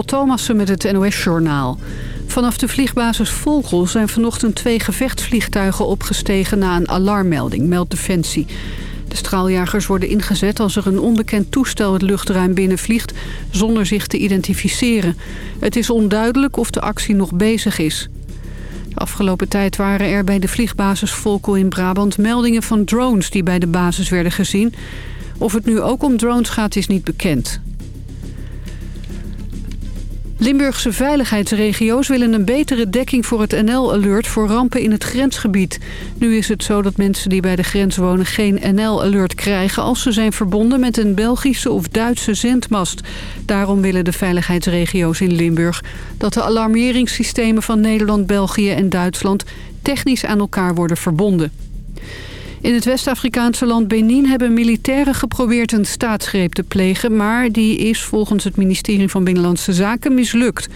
Lieselot Thomassen met het NOS-journaal. Vanaf de vliegbasis Volkel zijn vanochtend twee gevechtsvliegtuigen opgestegen na een alarmmelding, meldt Defensie. De straaljagers worden ingezet als er een onbekend toestel het luchtruim binnenvliegt zonder zich te identificeren. Het is onduidelijk of de actie nog bezig is. De afgelopen tijd waren er bij de vliegbasis Volkel in Brabant meldingen van drones die bij de basis werden gezien. Of het nu ook om drones gaat is niet bekend. Limburgse veiligheidsregio's willen een betere dekking voor het NL-alert voor rampen in het grensgebied. Nu is het zo dat mensen die bij de grens wonen geen NL-alert krijgen als ze zijn verbonden met een Belgische of Duitse zendmast. Daarom willen de veiligheidsregio's in Limburg dat de alarmeringssystemen van Nederland, België en Duitsland technisch aan elkaar worden verbonden. In het West-Afrikaanse land Benin hebben militairen geprobeerd een staatsgreep te plegen... maar die is volgens het ministerie van Binnenlandse Zaken mislukt.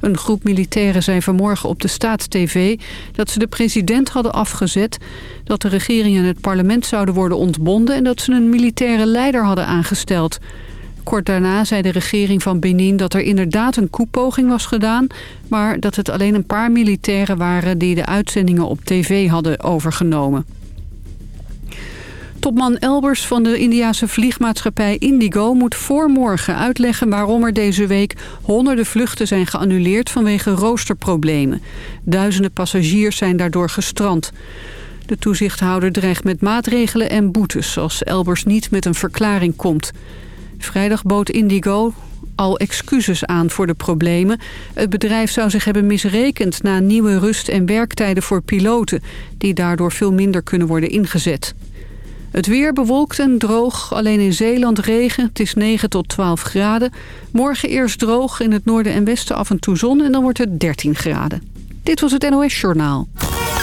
Een groep militairen zei vanmorgen op de Staatstv dat ze de president hadden afgezet... dat de regering en het parlement zouden worden ontbonden... en dat ze een militaire leider hadden aangesteld... Kort daarna zei de regering van Benin dat er inderdaad een koepoging was gedaan... maar dat het alleen een paar militairen waren die de uitzendingen op tv hadden overgenomen. Topman Elbers van de Indiase vliegmaatschappij Indigo moet voor morgen uitleggen waarom er deze week honderden vluchten zijn geannuleerd vanwege roosterproblemen. Duizenden passagiers zijn daardoor gestrand. De toezichthouder dreigt met maatregelen en boetes als Elbers niet met een verklaring komt. Vrijdag bood Indigo al excuses aan voor de problemen. Het bedrijf zou zich hebben misrekend na nieuwe rust- en werktijden voor piloten... die daardoor veel minder kunnen worden ingezet. Het weer bewolkt en droog. Alleen in Zeeland regen. Het is 9 tot 12 graden. Morgen eerst droog. In het noorden en westen af en toe zon. En dan wordt het 13 graden. Dit was het NOS Journaal.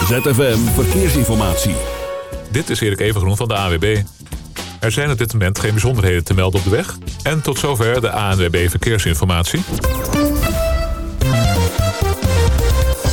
ZFM Verkeersinformatie. Dit is Erik Evengroen van de AWB. Er zijn op dit moment geen bijzonderheden te melden op de weg. En tot zover de ANWB Verkeersinformatie.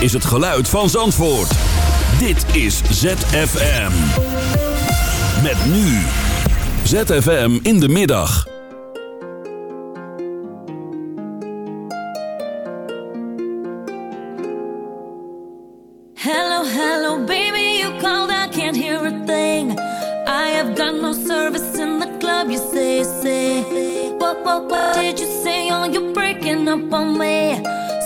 Is het geluid van Zandvoort. Dit is ZFM. Met nu. ZFM in de middag. Hello, hello, baby, you called, I can't hear a thing. I have got no service in the club, you say, say. What, what, what did you say? Oh, you're breaking up on me.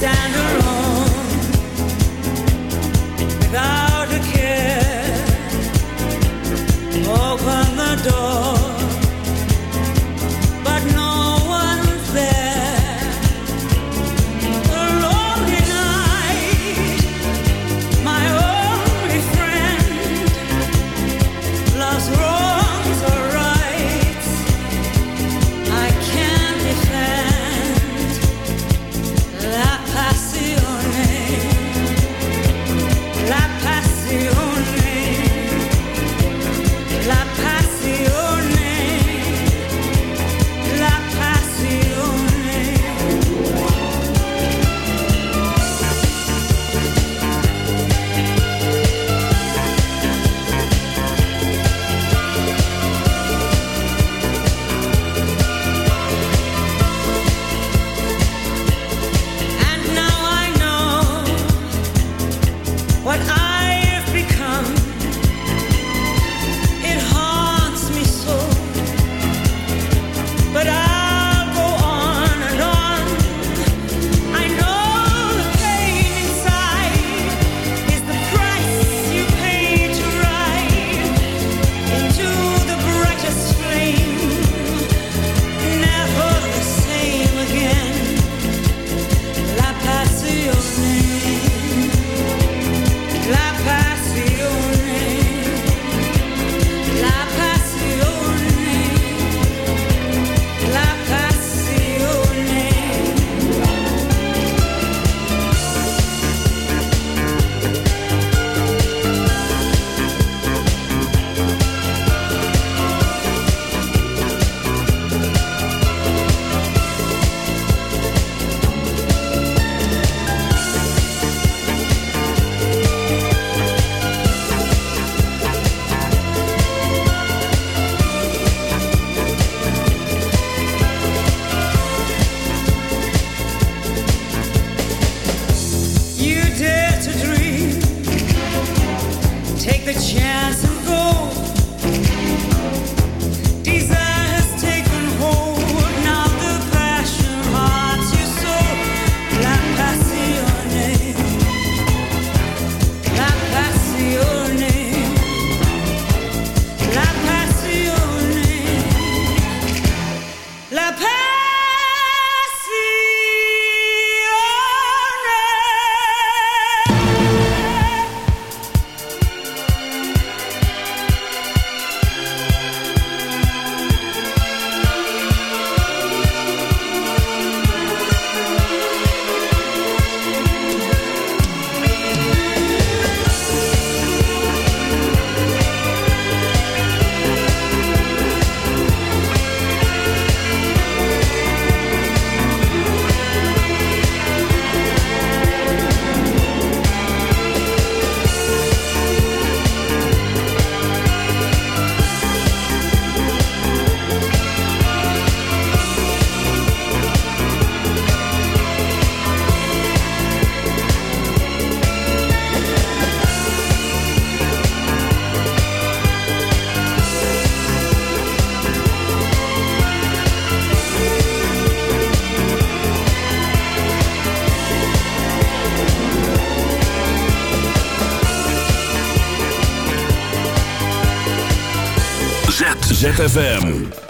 down ZFM.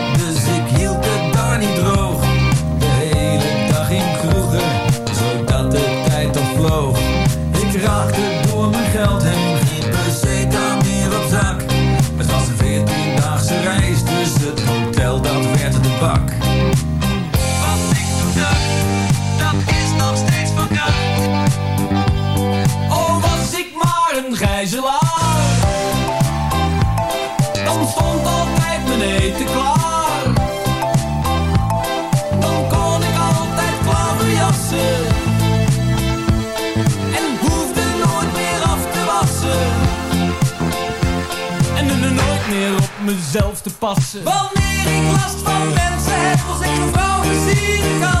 passen. Wanneer ik last van mensen heb, als ik een vrouw.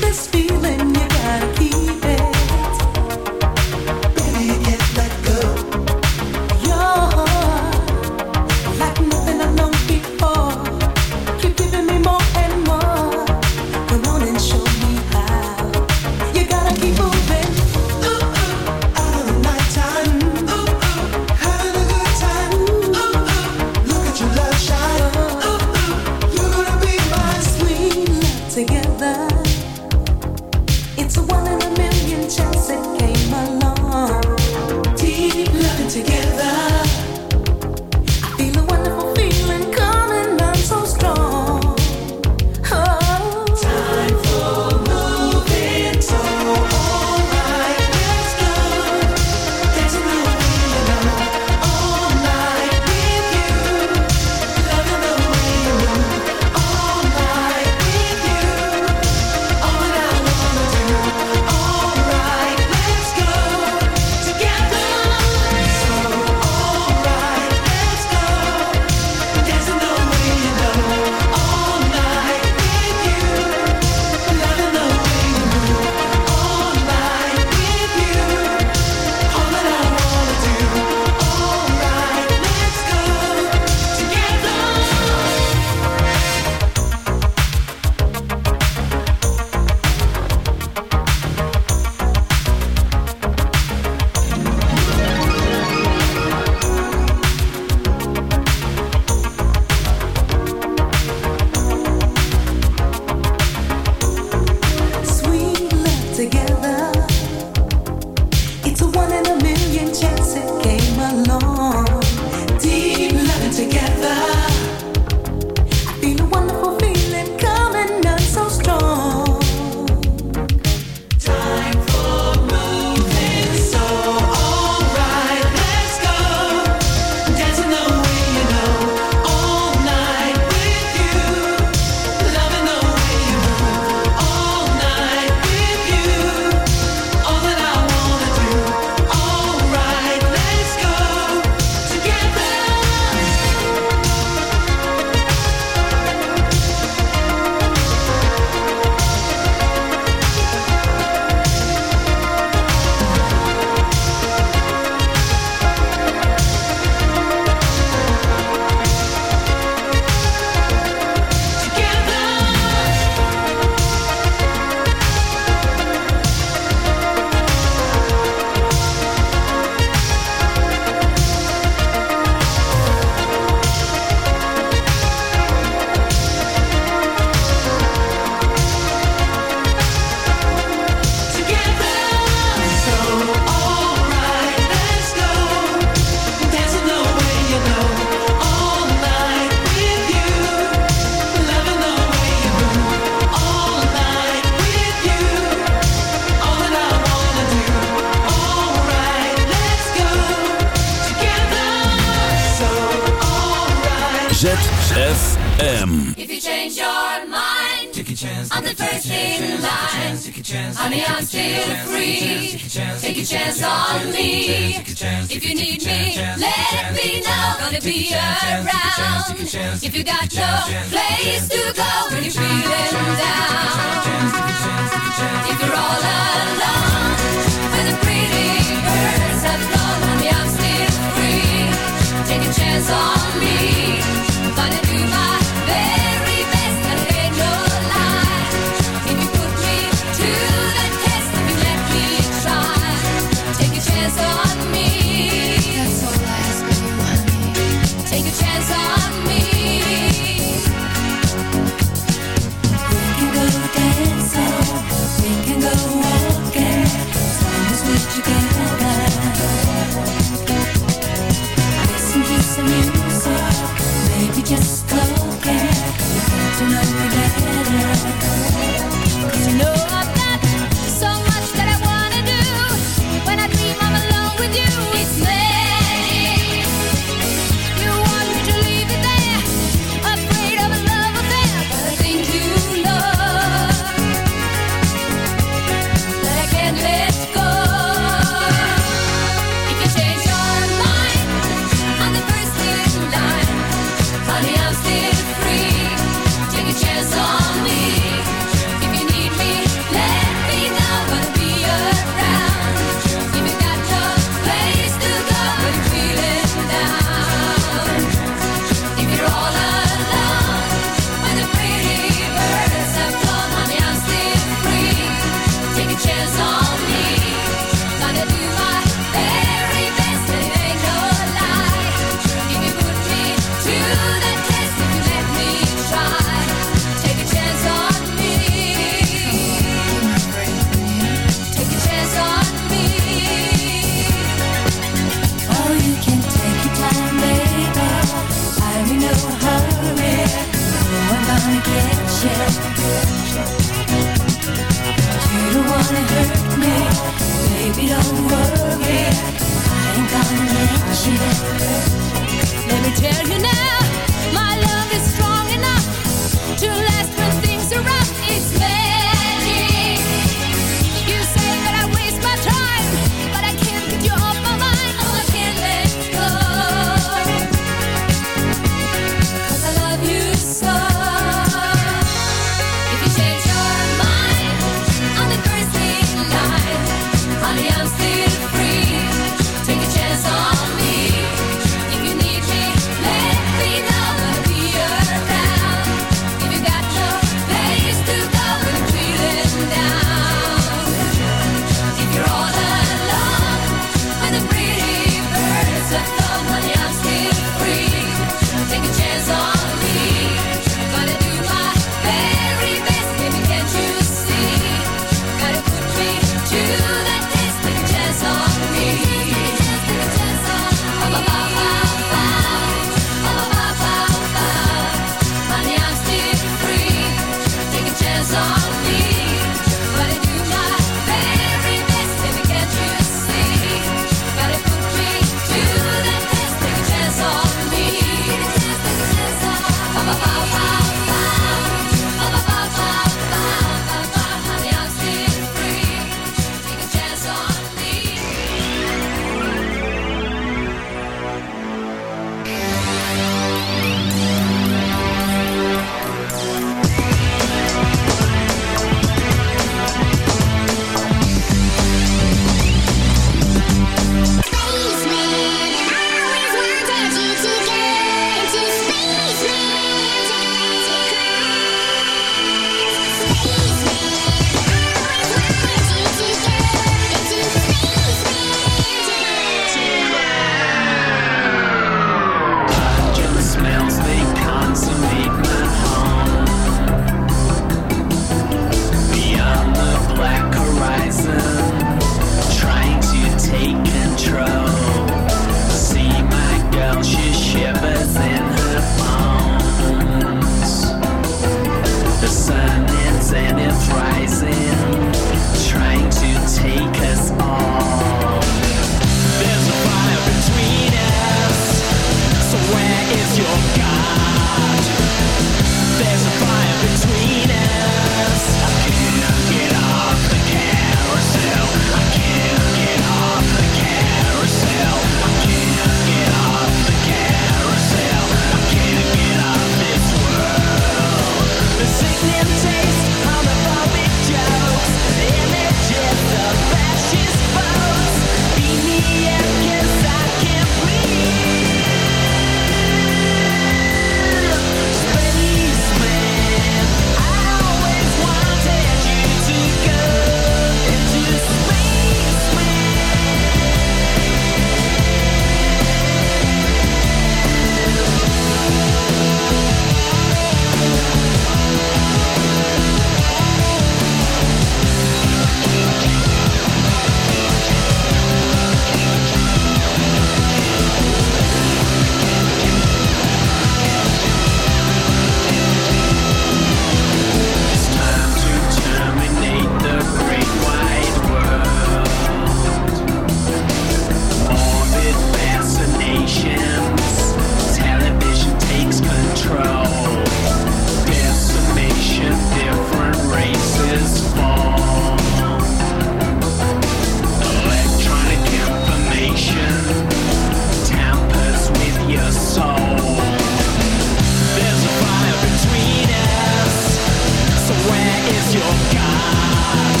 your God.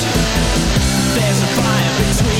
There's a fire between.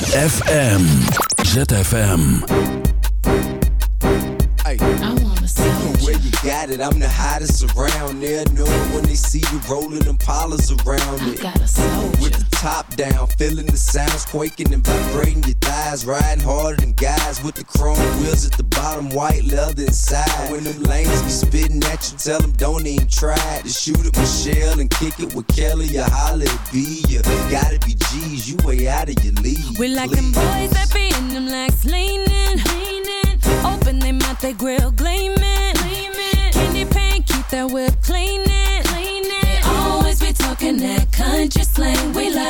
ZFM. ZFM. Got it. I'm the hottest around. They'll know when they see you rolling them pollas around it. Got a. With the top down, feeling the sounds quaking and vibrating your thighs, riding hard tell them don't even try to shoot at Michelle and kick it with Kelly or holla at B. You gotta be G's, you way out of your league. We like them boys that be in them legs leaning, leaning. Open their mouth, they grill gleaming, gleaming. Candy paint, keep that whip cleaning, cleaning. They always be talking that country slang. We like.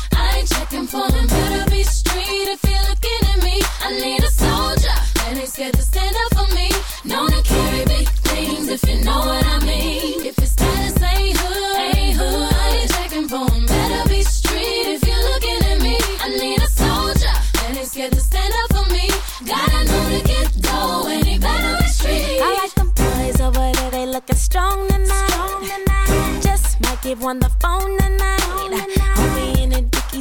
ain't checking for them. Better be if you're looking at me. I need a soldier scared to stand up for me. Known to carry things if you know what I mean. If it's hood. I checking for. Better be street if you're looking at me. I need a soldier that ain't scared to stand up for me. Gotta to get dough. I like boys over there, they looking tonight. Strong tonight. Just might give one the phone tonight.